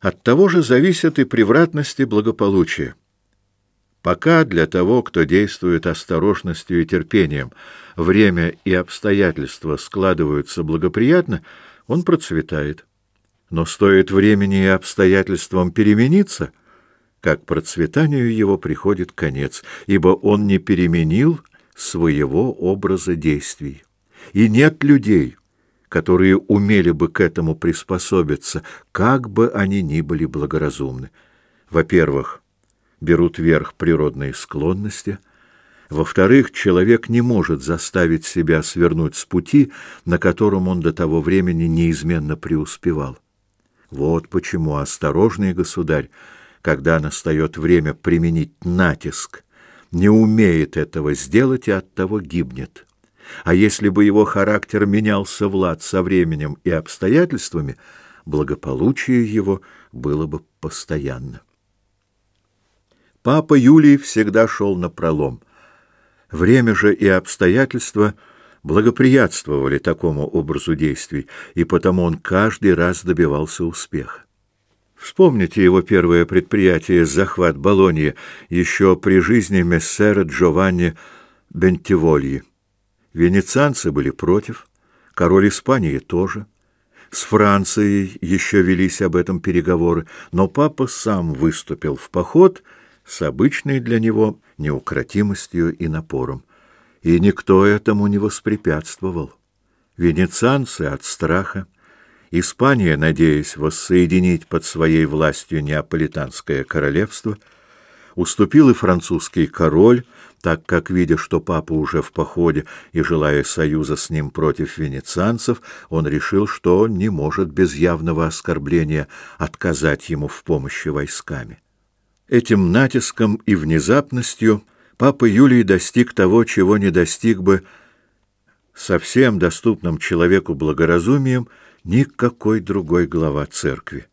От того же зависят и превратности благополучия. Пока для того, кто действует осторожностью и терпением, время и обстоятельства складываются благоприятно, он процветает. Но стоит времени и обстоятельствам перемениться, как процветанию его приходит конец, ибо он не переменил своего образа действий. И нет людей, которые умели бы к этому приспособиться, как бы они ни были благоразумны. Во-первых, берут верх природные склонности, во-вторых, человек не может заставить себя свернуть с пути, на котором он до того времени неизменно преуспевал. Вот почему осторожный государь, когда настает время применить натиск, не умеет этого сделать и оттого гибнет. А если бы его характер менялся в лад со временем и обстоятельствами, благополучие его было бы постоянно. Папа Юлий всегда шел на пролом. Время же и обстоятельства благоприятствовали такому образу действий, и потому он каждый раз добивался успеха. Вспомните его первое предприятие захват Болоньи еще при жизни мессера Джованни Бентивольи. Венецианцы были против, король Испании тоже. С Францией еще велись об этом переговоры, но папа сам выступил в поход с обычной для него неукротимостью и напором. И никто этому не воспрепятствовал. Венецианцы от страха, Испания, надеясь воссоединить под своей властью неаполитанское королевство, уступил и французский король, так как, видя, что папа уже в походе и желая союза с ним против венецианцев, он решил, что не может без явного оскорбления отказать ему в помощи войсками. Этим натиском и внезапностью папа Юлий достиг того, чего не достиг бы совсем доступным человеку благоразумием никакой другой глава церкви.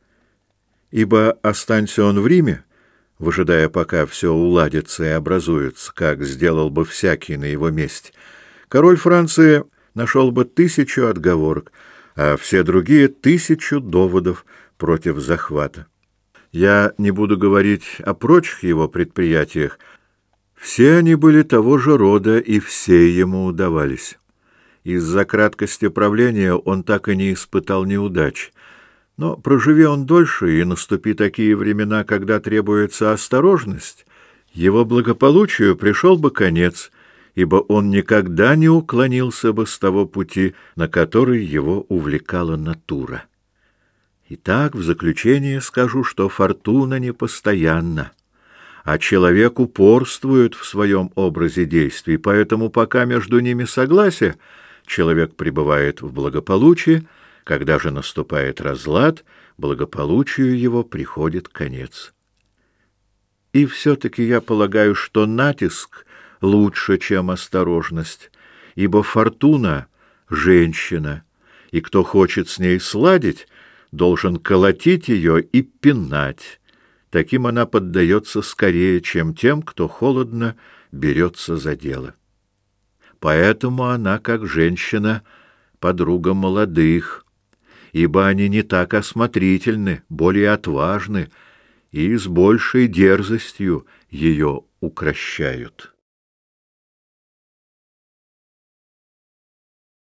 Ибо останься он в Риме, выжидая, пока все уладится и образуется, как сделал бы всякий на его месте, король Франции нашел бы тысячу отговорок, а все другие — тысячу доводов против захвата. Я не буду говорить о прочих его предприятиях. Все они были того же рода, и все ему удавались. Из-за краткости правления он так и не испытал неудач — но проживи он дольше, и наступи такие времена, когда требуется осторожность, его благополучию пришел бы конец, ибо он никогда не уклонился бы с того пути, на который его увлекала натура. Итак, в заключение скажу, что фортуна непостоянна, а человек упорствует в своем образе действий, поэтому пока между ними согласие, человек пребывает в благополучии, когда же наступает разлад, благополучию его приходит конец. И все-таки я полагаю, что натиск лучше, чем осторожность, ибо фортуна — женщина, и кто хочет с ней сладить, должен колотить ее и пинать. Таким она поддается скорее, чем тем, кто холодно берется за дело. Поэтому она, как женщина, подруга молодых — ибо они не так осмотрительны, более отважны и с большей дерзостью ее укращают.